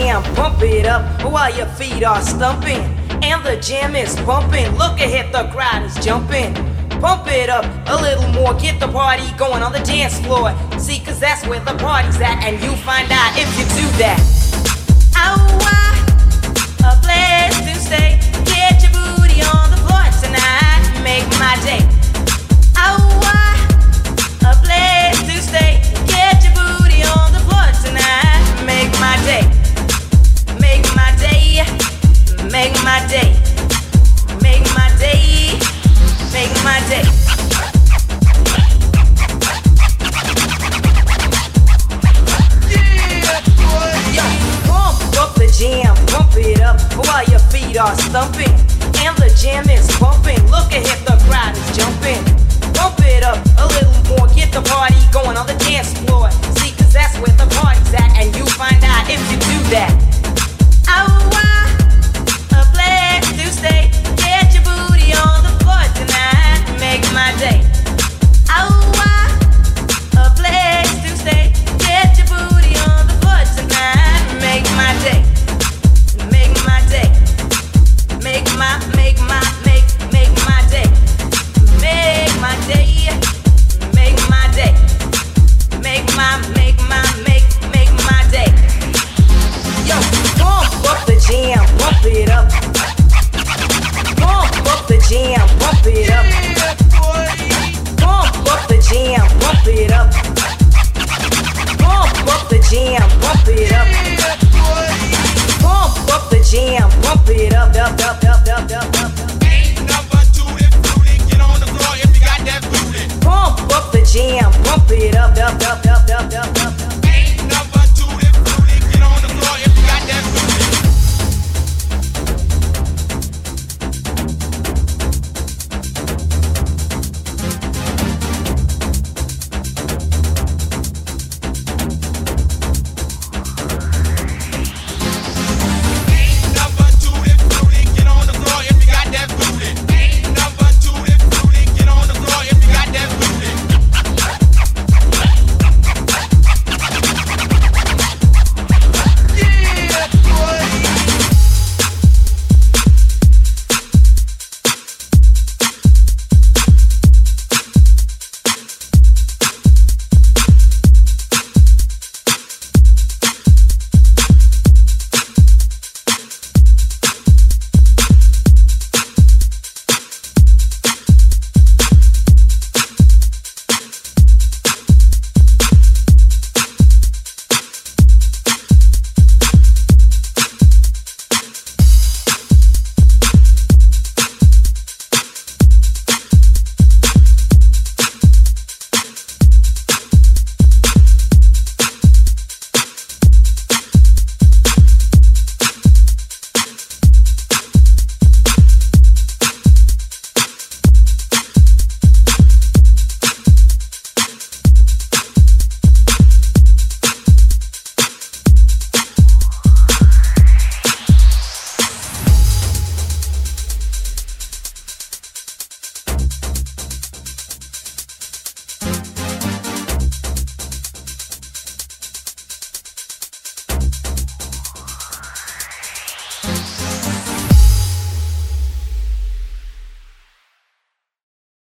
jam, pump it up while your feet are stumping. And the jam is bumping. Look ahead, the crowd is jumping. Pump it up a little more, get the party going on the dance floor. See, cause that's where the party's at, and you find out if you do that. Oh, a place to stay. Get your feet are stumping, and the jam is bumping. Look ahead, the crowd is jumping. Bump it up a little more, get the party going on the dance floor. See, cause that's where the party's at. jam, pump it up, up, up, up, up, up.